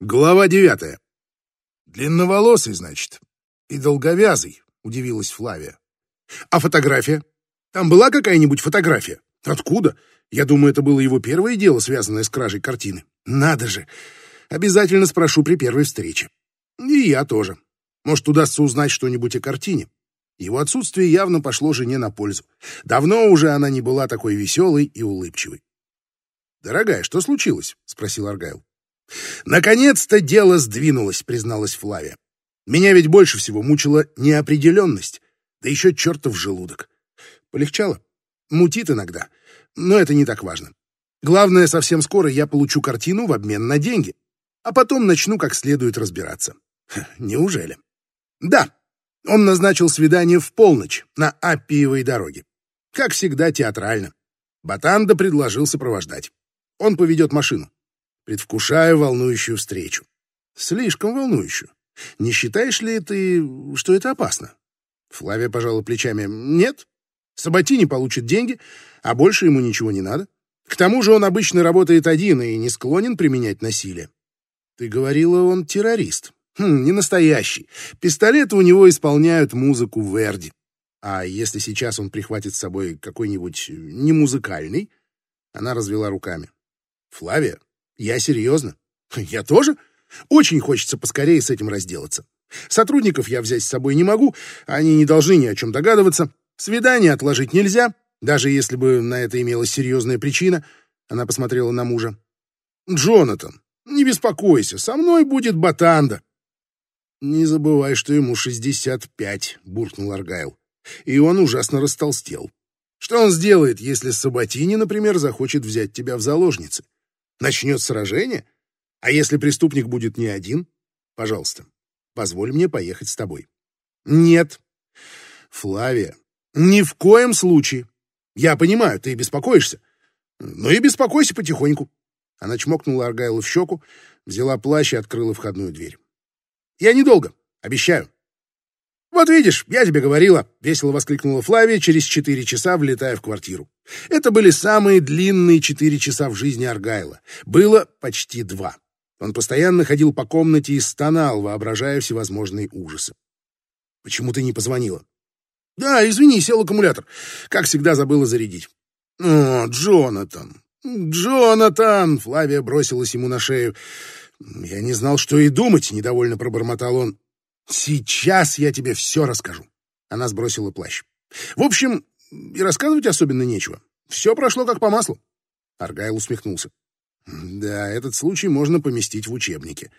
Глава девятая. Длинноволосый, значит, и долговязый, удивилась Флавия. А фотография? Там была какая-нибудь фотография? Откуда? Я думаю, это было его первое дело, связанное с кражей картины. Надо же. Обязательно спрошу при первой встрече. И я тоже. Может, удастся узнать что-нибудь о картине. Его отсутствие явно пошло жене на пользу. Давно уже она не была такой веселой и улыбчивой. «Дорогая, что случилось?» — спросил Аргайл. «Наконец-то дело сдвинулось», — призналась Флавия. «Меня ведь больше всего мучила неопределенность, да еще чертов желудок. Полегчало? Мутит иногда, но это не так важно. Главное, совсем скоро я получу картину в обмен на деньги, а потом начну как следует разбираться. Неужели? Да, он назначил свидание в полночь на Аппиевой дороге. Как всегда, театрально. Батанда предложил сопровождать. Он поведет машину. Предвкушаю волнующую встречу. Слишком волнующую. Не считаешь ли ты, что это опасно? Флавия пожала плечами. Нет. Саботини получит деньги, а больше ему ничего не надо. К тому же он обычно работает один и не склонен применять насилие. Ты говорила, он террорист. Хм, не настоящий. Пистолеты у него исполняют музыку Верди. А если сейчас он прихватит с собой какой-нибудь немузыкальный? Она развела руками. Флавия, я серьезно. Я тоже. Очень хочется поскорее с этим разделаться. Сотрудников я взять с собой не могу, они не должны ни о чем догадываться. Свидание отложить нельзя, даже если бы на это имелась серьезная причина. Она посмотрела на мужа. Джонатан, не беспокойся, со мной будет Батанда. Не забывай, что ему шестьдесят пять, буркнул Аргайл. И он ужасно растолстел. Что он сделает, если Саботини, например, захочет взять тебя в заложницы? Начнет сражение? А если преступник будет не один? Пожалуйста, позволь мне поехать с тобой. Нет. Флавия, ни в коем случае. Я понимаю, ты беспокоишься. Но и беспокойся потихоньку. Она чмокнула Аргайлу в щеку, взяла плащ и открыла входную дверь. Я недолго, обещаю. «Вот видишь, я тебе говорила!» — весело воскликнула Флавия через четыре часа, влетая в квартиру. Это были самые длинные четыре часа в жизни Аргайла. Было почти два. Он постоянно ходил по комнате и стонал, воображая всевозможные ужасы. «Почему ты не позвонила?» «Да, извини, сел аккумулятор. Как всегда, забыла зарядить». «О, Джонатан! Джонатан!» — Флавия бросилась ему на шею. «Я не знал, что и думать», — недовольно пробормотал он. Сейчас я тебе все расскажу. Она сбросила плащ. В общем, и рассказывать особенно нечего. Все прошло как по маслу. Аргайл усмехнулся. Да, этот случай можно поместить в учебнике.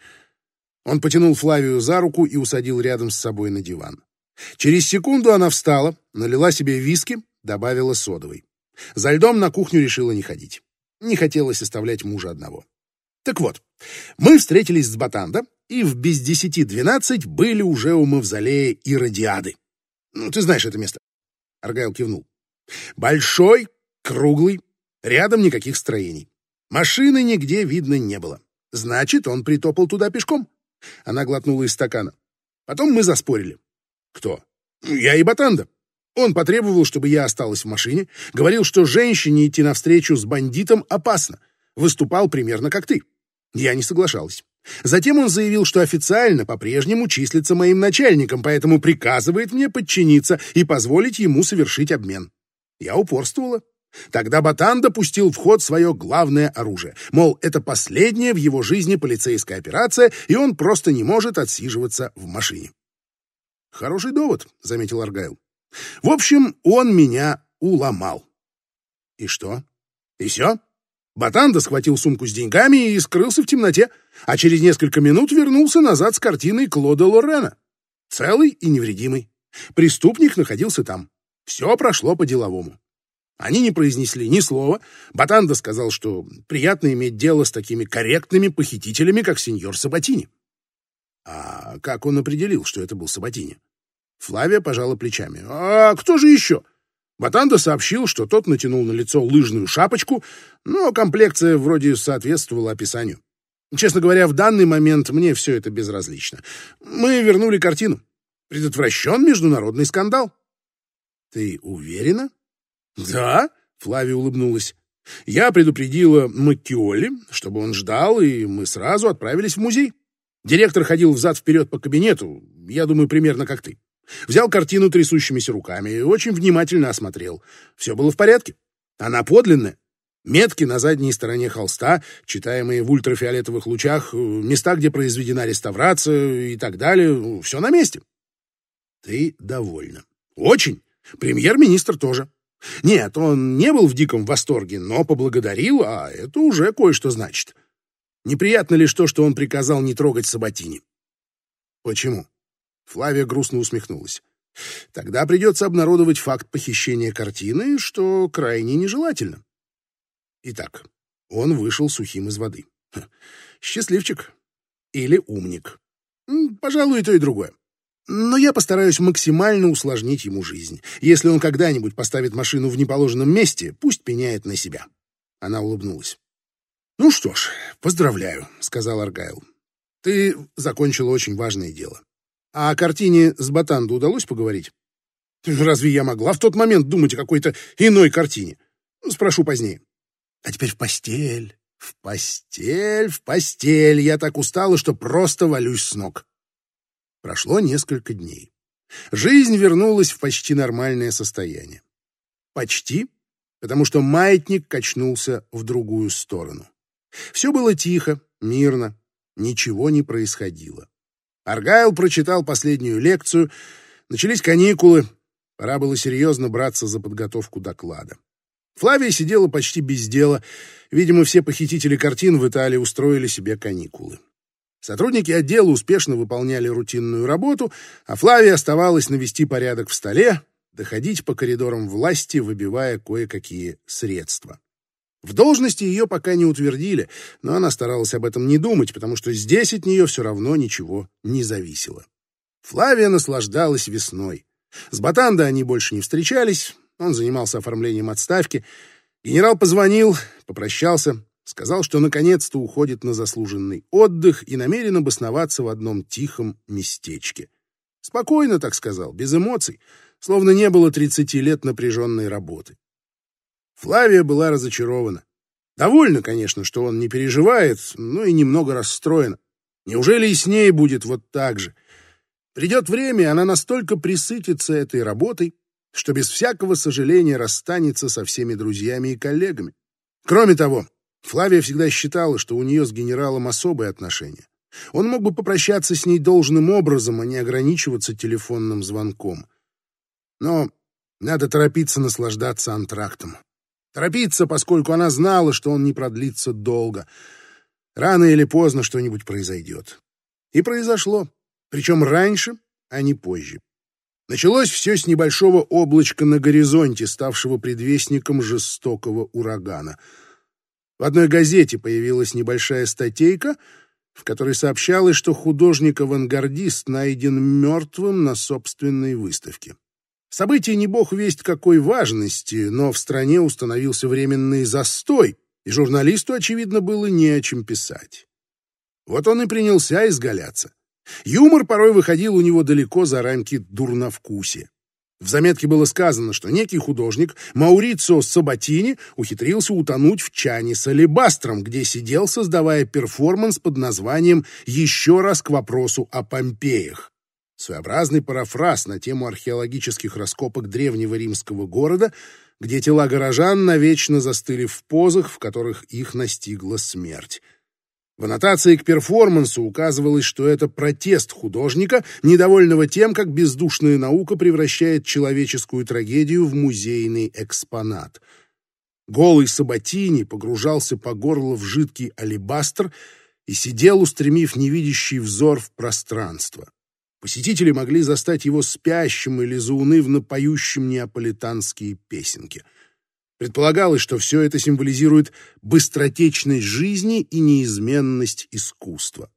Он потянул Флавию за руку и усадил рядом с собой на диван. Через секунду она встала, налила себе виски, добавила содовой. За льдом на кухню решила не ходить. Не хотелось оставлять мужа одного. Так вот, мы встретились с Батанда и в без десяти двенадцать были уже у мавзолея Иродиады. Ну, ты знаешь это место. Аргайл кивнул. Большой, круглый, рядом никаких строений. Машины нигде видно не было. Значит, он притопал туда пешком. Она глотнула из стакана. Потом мы заспорили. Кто? Я и Батанда. Он потребовал, чтобы я осталась в машине, говорил, что женщине идти навстречу с бандитом опасно. Выступал примерно как ты. Я не соглашалась. Затем он заявил, что официально по-прежнему числится моим начальником, поэтому приказывает мне подчиниться и позволить ему совершить обмен. Я упорствовала. Тогда Батан допустил в ход свое главное оружие. Мол, это последняя в его жизни полицейская операция, и он просто не может отсиживаться в машине. «Хороший довод», — заметил Аргайл. «В общем, он меня уломал». «И что?» «И все?» Батанда схватил сумку с деньгами и скрылся в темноте, а через несколько минут вернулся назад с картиной Клода Лорена. Целый и невредимый. Преступник находился там. Все прошло по-деловому. Они не произнесли ни слова. Батанда сказал, что приятно иметь дело с такими корректными похитителями, как сеньор Сабатини. А как он определил, что это был Сабатини? Флавия пожала плечами. «А кто же еще?» Батанда сообщил, что тот натянул на лицо лыжную шапочку, но комплекция вроде соответствовала описанию. Честно говоря, в данный момент мне все это безразлично. Мы вернули картину. Предотвращен международный скандал. Ты уверена? Да, Флавия улыбнулась. Я предупредила Маккиоли, чтобы он ждал, и мы сразу отправились в музей. Директор ходил взад-вперед по кабинету, я думаю, примерно как ты. Взял картину трясущимися руками и очень внимательно осмотрел. Все было в порядке. Она подлинная. Метки на задней стороне холста, читаемые в ультрафиолетовых лучах, места, где произведена реставрация и так далее, все на месте. Ты довольна. Очень. Премьер-министр тоже. Нет, он не был в диком восторге, но поблагодарил, а это уже кое-что значит. Неприятно лишь то, что он приказал не трогать Сабатини. Почему? Флавия грустно усмехнулась. Тогда придется обнародовать факт похищения картины, что крайне нежелательно. Итак, он вышел сухим из воды. Счастливчик. Или умник. Пожалуй, и то, и другое. Но я постараюсь максимально усложнить ему жизнь. Если он когда-нибудь поставит машину в неположенном месте, пусть пеняет на себя. Она улыбнулась. «Ну что ж, поздравляю», — сказал Аргайл. «Ты закончила очень важное дело. А о картине с Батанду удалось поговорить? Разве я могла в тот момент думать о какой-то иной картине? Спрошу позднее. А теперь в постель, в постель, в постель. Я так устала, что просто валюсь с ног. Прошло несколько дней. Жизнь вернулась в почти нормальное состояние. Почти, потому что маятник качнулся в другую сторону. Все было тихо, мирно, ничего не происходило. Аргайл прочитал последнюю лекцию, начались каникулы, пора было серьезно браться за подготовку доклада. Флавия сидела почти без дела, видимо, все похитители картин в Италии устроили себе каникулы. Сотрудники отдела успешно выполняли рутинную работу, а Флавия оставалась навести порядок в столе, доходить по коридорам власти, выбивая кое-какие средства. В должности ее пока не утвердили, но она старалась об этом не думать, потому что здесь от нее все равно ничего не зависело. Флавия наслаждалась весной. С Батанда они больше не встречались, он занимался оформлением отставки. Генерал позвонил, попрощался, Сказал, что наконец-то уходит на заслуженный отдых и намерен обосноваться в одном тихом местечке. Спокойно, так сказал, без эмоций, словно не было 30 лет напряженной работы. Флавия была разочарована. Довольна, конечно, что он не переживает, но и немного расстроена. Неужели и с ней будет вот так же? Придет время, и она настолько присытится этой работой, что без всякого сожаления расстанется со всеми друзьями и коллегами. Кроме того, Флавия всегда считала, что у нее с генералом особые отношения. Он мог бы попрощаться с ней должным образом, а не ограничиваться телефонным звонком. Но надо торопиться наслаждаться антрактом. Торопиться, поскольку она знала, что он не продлится долго. Рано или поздно что-нибудь произойдет. И произошло. Причем раньше, а не позже. Началось все с небольшого облачка на горизонте, ставшего предвестником жестокого урагана — в одной газете появилась небольшая статейка, в которой сообщалось, что художник-авангардист найден мертвым на собственной выставке. Событие не бог весть какой важности, но в стране установился временный застой, и журналисту, очевидно, было не о чем писать. Вот он и принялся изгаляться. Юмор порой выходил у него далеко за рамки дурновкусия. В заметке было сказано, что некий художник Маурицио Сабатини ухитрился утонуть в чане с алебастром, где сидел, создавая перформанс под названием «Еще раз к вопросу о Помпеях». Своеобразный парафраз на тему археологических раскопок древнего римского города, где тела горожан навечно застыли в позах, в которых их настигла смерть. В аннотации к перформансу указывалось, что это протест художника, недовольного тем, как бездушная наука превращает человеческую трагедию в музейный экспонат. Голый Сабатини погружался по горло в жидкий алебастр и сидел, устремив невидящий взор в пространство. Посетители могли застать его спящим или заунывно поющим неаполитанские песенки — Предполагалось, что все это символизирует быстротечность жизни и неизменность искусства.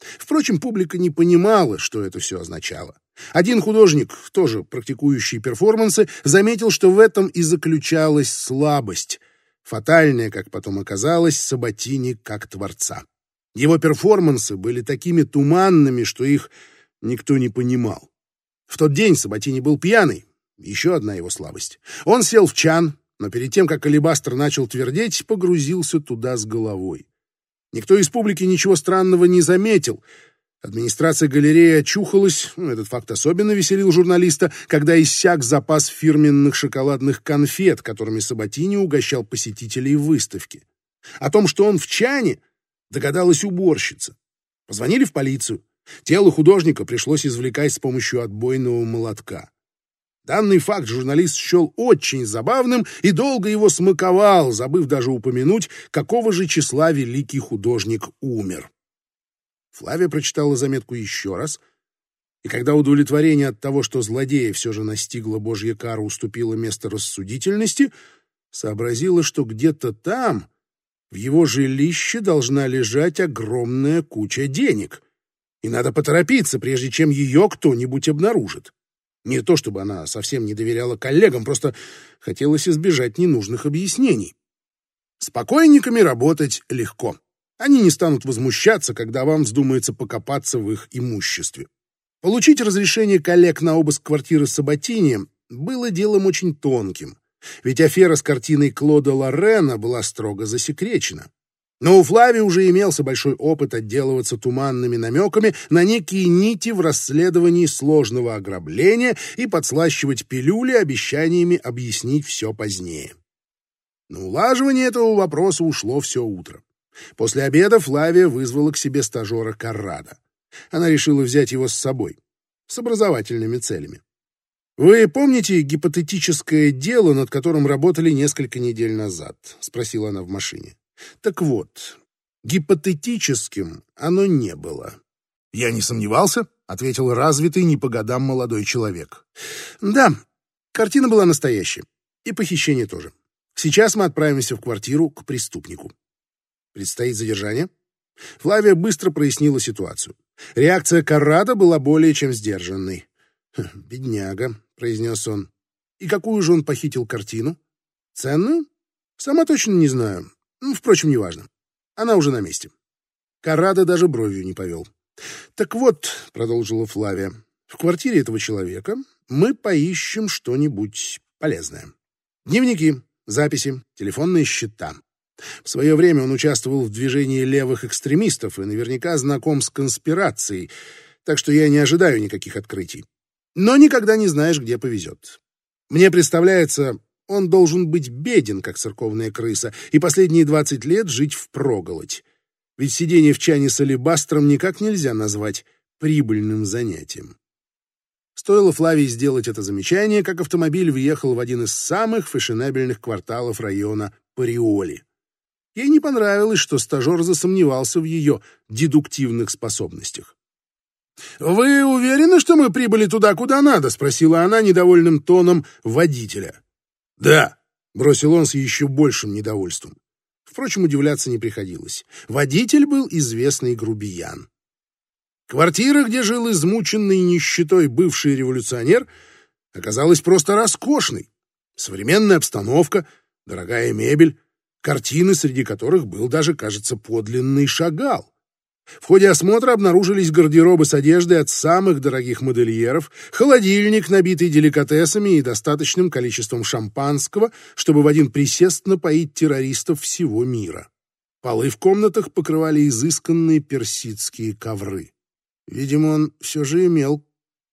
Впрочем, публика не понимала, что это все означало. Один художник, тоже практикующий перформансы, заметил, что в этом и заключалась слабость, фатальная, как потом оказалось, Сабатини как творца. Его перформансы были такими туманными, что их никто не понимал. В тот день Сабатини был пьяный, еще одна его слабость. Он сел в чан, но перед тем, как алебастр начал твердеть, погрузился туда с головой. Никто из публики ничего странного не заметил. Администрация галереи очухалась, ну, этот факт особенно веселил журналиста, когда иссяк запас фирменных шоколадных конфет, которыми Сабатини угощал посетителей выставки. О том, что он в чане, догадалась уборщица. Позвонили в полицию. Тело художника пришлось извлекать с помощью отбойного молотка. Данный факт журналист счел очень забавным и долго его смаковал, забыв даже упомянуть, какого же числа великий художник умер. Флавия прочитала заметку еще раз, и когда удовлетворение от того, что злодея все же настигла божья кара, уступило место рассудительности, сообразила, что где-то там, в его жилище, должна лежать огромная куча денег, и надо поторопиться, прежде чем ее кто-нибудь обнаружит. Не то чтобы она совсем не доверяла коллегам, просто хотелось избежать ненужных объяснений. С покойниками работать легко. Они не станут возмущаться, когда вам вздумается покопаться в их имуществе. Получить разрешение коллег на обыск квартиры Саботини было делом очень тонким, ведь афера с картиной Клода Лорена была строго засекречена. Но у Флави уже имелся большой опыт отделываться туманными намеками на некие нити в расследовании сложного ограбления и подслащивать пилюли обещаниями объяснить все позднее. На улаживание этого вопроса ушло все утро. После обеда Флавия вызвала к себе стажера Каррада. Она решила взять его с собой, с образовательными целями. «Вы помните гипотетическое дело, над которым работали несколько недель назад?» — спросила она в машине. Так вот, гипотетическим оно не было. «Я не сомневался», — ответил развитый не по годам молодой человек. «Да, картина была настоящая. И похищение тоже. Сейчас мы отправимся в квартиру к преступнику. Предстоит задержание?» Флавия быстро прояснила ситуацию. Реакция Каррада была более чем сдержанной. «Хм, «Бедняга», — произнес он. «И какую же он похитил картину? Ценную? Сама точно не знаю. Ну, впрочем, неважно. Она уже на месте. Карада даже бровью не повел. «Так вот», — продолжила Флавия, — «в квартире этого человека мы поищем что-нибудь полезное. Дневники, записи, телефонные счета. В свое время он участвовал в движении левых экстремистов и наверняка знаком с конспирацией, так что я не ожидаю никаких открытий. Но никогда не знаешь, где повезет. Мне представляется, он должен быть беден, как церковная крыса, и последние двадцать лет жить впроголодь. Ведь сидение в чане с алебастром никак нельзя назвать прибыльным занятием. Стоило Флавии сделать это замечание, как автомобиль въехал в один из самых фешенебельных кварталов района Париоли. Ей не понравилось, что стажер засомневался в ее дедуктивных способностях. «Вы уверены, что мы прибыли туда, куда надо?» — спросила она недовольным тоном водителя. «Да», — бросил он с еще большим недовольством. Впрочем, удивляться не приходилось. Водитель был известный грубиян. Квартира, где жил измученный нищетой бывший революционер, оказалась просто роскошной. Современная обстановка, дорогая мебель, картины, среди которых был даже, кажется, подлинный шагал. В ходе осмотра обнаружились гардеробы с одеждой от самых дорогих модельеров, холодильник, набитый деликатесами и достаточным количеством шампанского, чтобы в один присест напоить террористов всего мира. Полы в комнатах покрывали изысканные персидские ковры. Видимо, он все же имел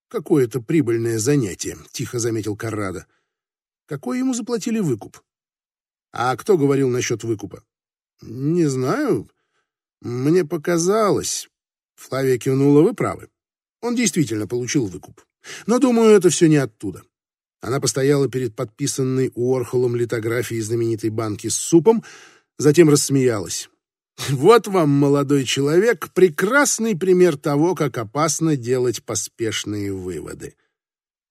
какое-то прибыльное занятие, тихо заметил Каррада. Какой ему заплатили выкуп? А кто говорил насчет выкупа? Не знаю, мне показалось. Флавия кивнула, вы правы. Он действительно получил выкуп. Но, думаю, это все не оттуда. Она постояла перед подписанной Уорхолом литографией знаменитой банки с супом, затем рассмеялась. Вот вам, молодой человек, прекрасный пример того, как опасно делать поспешные выводы.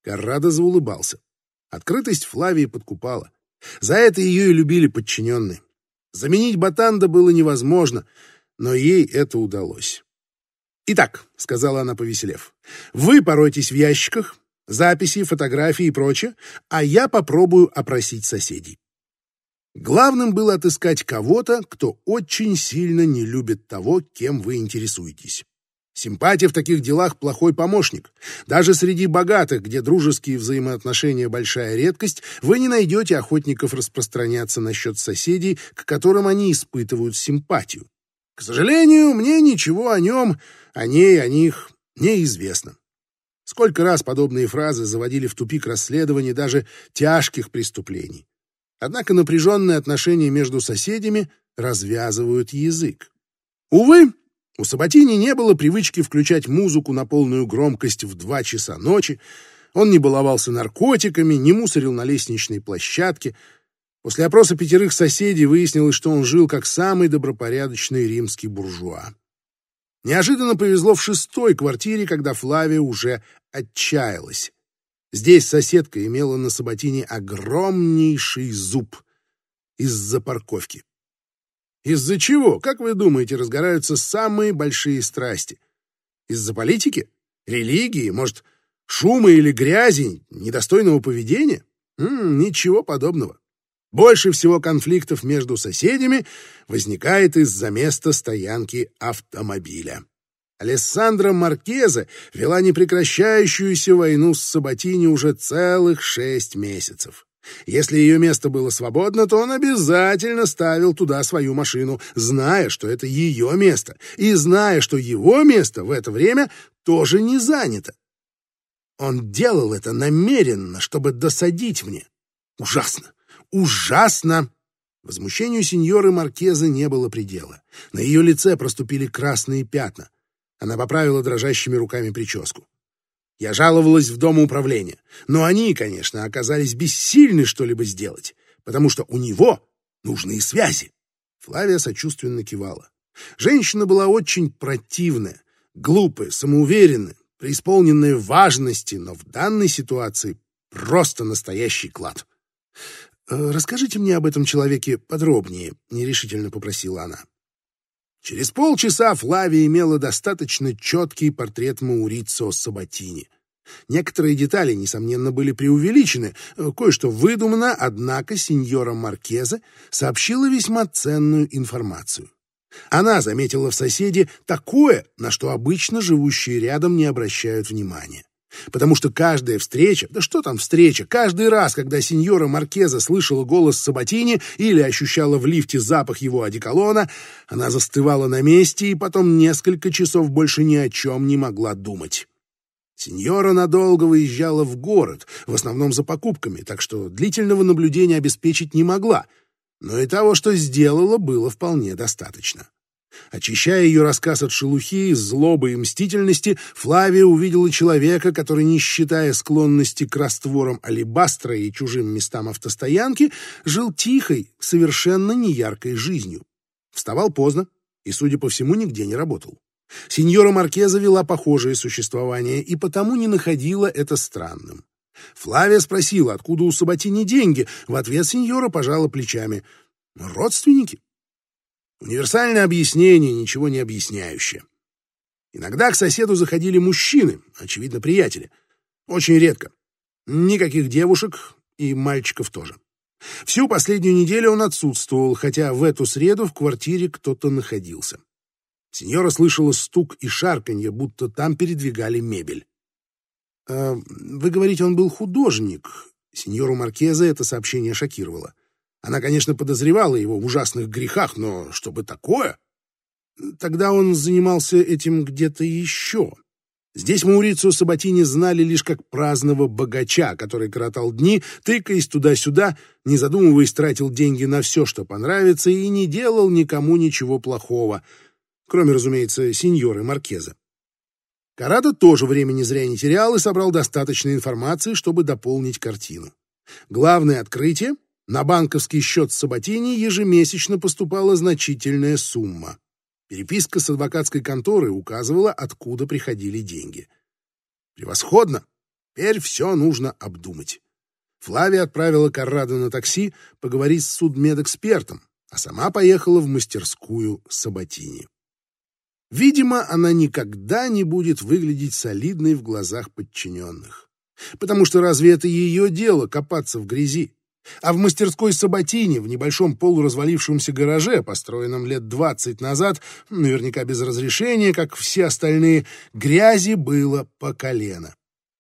Каррадо заулыбался. Открытость Флавии подкупала. За это ее и любили подчиненные. Заменить Батанда было невозможно — но ей это удалось. «Итак», — сказала она, повеселев, — «вы поройтесь в ящиках, записи, фотографии и прочее, а я попробую опросить соседей». Главным было отыскать кого-то, кто очень сильно не любит того, кем вы интересуетесь. Симпатия в таких делах плохой помощник. Даже среди богатых, где дружеские взаимоотношения большая редкость, вы не найдете охотников распространяться насчет соседей, к которым они испытывают симпатию. К сожалению, мне ничего о нем, о ней, о них неизвестно. Сколько раз подобные фразы заводили в тупик расследования даже тяжких преступлений. Однако напряженные отношения между соседями развязывают язык. Увы, у Саботини не было привычки включать музыку на полную громкость в два часа ночи, он не баловался наркотиками, не мусорил на лестничной площадке. После опроса пятерых соседей выяснилось, что он жил как самый добропорядочный римский буржуа. Неожиданно повезло в шестой квартире, когда Флавия уже отчаялась. Здесь соседка имела на Саботине огромнейший зуб из-за парковки. Из-за чего, как вы думаете, разгораются самые большие страсти? Из-за политики? Религии? Может, шума или грязи? Недостойного поведения? М -м, ничего подобного. Больше всего конфликтов между соседями возникает из-за места стоянки автомобиля. Алессандра Маркезе вела непрекращающуюся войну с Саботини уже целых шесть месяцев. Если ее место было свободно, то он обязательно ставил туда свою машину, зная, что это ее место, и зная, что его место в это время тоже не занято. Он делал это намеренно, чтобы досадить мне. Ужасно! Ужасно! Возмущению сеньоры Маркеза не было предела. На ее лице проступили красные пятна. Она поправила дрожащими руками прическу. Я жаловалась в дом управления, но они, конечно, оказались бессильны что-либо сделать, потому что у него нужны связи. Флавия сочувственно кивала. Женщина была очень противная, глупая, самоуверенная, преисполненная важности, но в данной ситуации просто настоящий клад. «Э, «Расскажите мне об этом человеке подробнее», — нерешительно попросила она. Через полчаса Флавия имела достаточно четкий портрет Маурицо Сабатини. Некоторые детали, несомненно, были преувеличены, кое-что выдумано, однако сеньора Маркеза сообщила весьма ценную информацию. Она заметила в соседе такое, на что обычно живущие рядом не обращают внимания. Потому что каждая встреча, да что там встреча, каждый раз, когда сеньора Маркеза слышала голос Сабатини или ощущала в лифте запах его одеколона, она застывала на месте и потом несколько часов больше ни о чем не могла думать. Сеньора надолго выезжала в город, в основном за покупками, так что длительного наблюдения обеспечить не могла, но и того, что сделала, было вполне достаточно. Очищая ее рассказ от шелухи, злобы и мстительности, Флавия увидела человека, который, не считая склонности к растворам алебастра и чужим местам автостоянки, жил тихой, совершенно неяркой жизнью. Вставал поздно и, судя по всему, нигде не работал. Сеньора Маркеза вела похожее существование и потому не находила это странным. Флавия спросила, откуда у Сабатини деньги. В ответ сеньора пожала плечами. «Родственники?» Универсальное объяснение, ничего не объясняющее. Иногда к соседу заходили мужчины, очевидно, приятели. Очень редко. Никаких девушек и мальчиков тоже. Всю последнюю неделю он отсутствовал, хотя в эту среду в квартире кто-то находился. Сеньора слышала стук и шарканье, будто там передвигали мебель. «Э, «Вы говорите, он был художник?» Сеньору Маркеза это сообщение шокировало. Она, конечно, подозревала его в ужасных грехах, но чтобы такое... Тогда он занимался этим где-то еще. Здесь Маурицио Сабатини знали лишь как праздного богача, который коротал дни, тыкаясь туда-сюда, не задумываясь, тратил деньги на все, что понравится, и не делал никому ничего плохого, кроме, разумеется, сеньоры Маркеза. Карата тоже времени зря не терял и собрал достаточно информации, чтобы дополнить картину. Главное открытие на банковский счет Саботини ежемесячно поступала значительная сумма. Переписка с адвокатской конторой указывала, откуда приходили деньги. Превосходно! Теперь все нужно обдумать. Флавия отправила Каррадо на такси поговорить с судмедэкспертом, а сама поехала в мастерскую Саботини. Видимо, она никогда не будет выглядеть солидной в глазах подчиненных. Потому что разве это ее дело копаться в грязи? А в мастерской Сабатини, в небольшом полуразвалившемся гараже, построенном лет двадцать назад, наверняка без разрешения, как все остальные, грязи было по колено.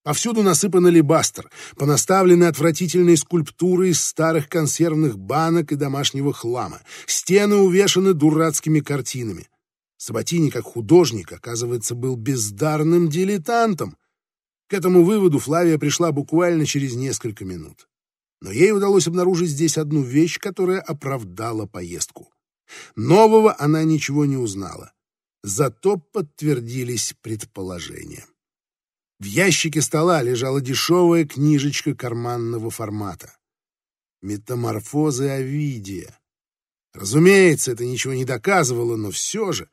Повсюду насыпан алебастр, понаставлены отвратительные скульптуры из старых консервных банок и домашнего хлама. Стены увешаны дурацкими картинами. Сабатини, как художник, оказывается, был бездарным дилетантом. К этому выводу Флавия пришла буквально через несколько минут. Но ей удалось обнаружить здесь одну вещь, которая оправдала поездку. Нового она ничего не узнала. Зато подтвердились предположения. В ящике стола лежала дешевая книжечка карманного формата. «Метаморфозы Овидия». Разумеется, это ничего не доказывало, но все же.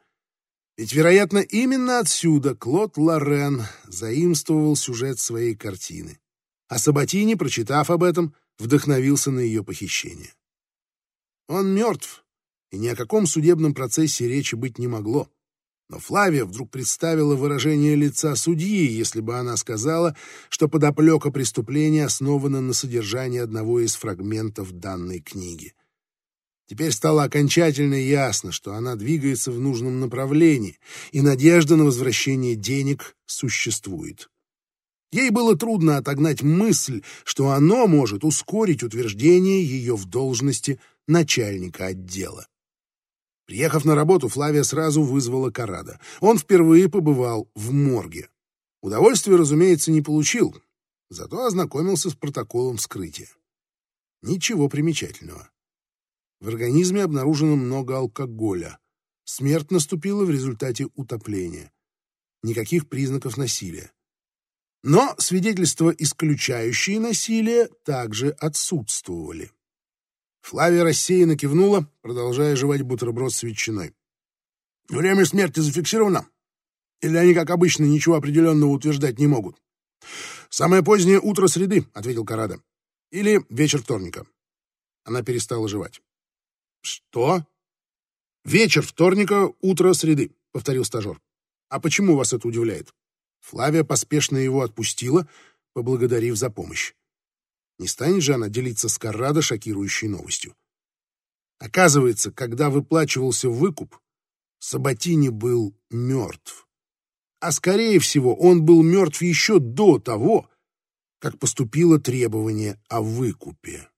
Ведь, вероятно, именно отсюда Клод Лорен заимствовал сюжет своей картины. А Сабатини, прочитав об этом, вдохновился на ее похищение. Он мертв, и ни о каком судебном процессе речи быть не могло. Но Флавия вдруг представила выражение лица судьи, если бы она сказала, что подоплека преступления основана на содержании одного из фрагментов данной книги. Теперь стало окончательно ясно, что она двигается в нужном направлении, и надежда на возвращение денег существует. Ей было трудно отогнать мысль, что оно может ускорить утверждение ее в должности начальника отдела. Приехав на работу, Флавия сразу вызвала Карада. Он впервые побывал в морге. Удовольствия, разумеется, не получил, зато ознакомился с протоколом вскрытия. Ничего примечательного. В организме обнаружено много алкоголя. Смерть наступила в результате утопления. Никаких признаков насилия. Но свидетельства, исключающие насилие, также отсутствовали. Флавия рассеянно кивнула, продолжая жевать бутерброд с ветчиной. «Время смерти зафиксировано? Или они, как обычно, ничего определенного утверждать не могут?» «Самое позднее утро среды», — ответил Карада. «Или вечер вторника». Она перестала жевать. «Что?» «Вечер вторника, утро среды», — повторил стажер. «А почему вас это удивляет?» Флавия поспешно его отпустила, поблагодарив за помощь. Не станет же она делиться с Каррадо шокирующей новостью. Оказывается, когда выплачивался выкуп, Сабатини был мертв. А скорее всего, он был мертв еще до того, как поступило требование о выкупе.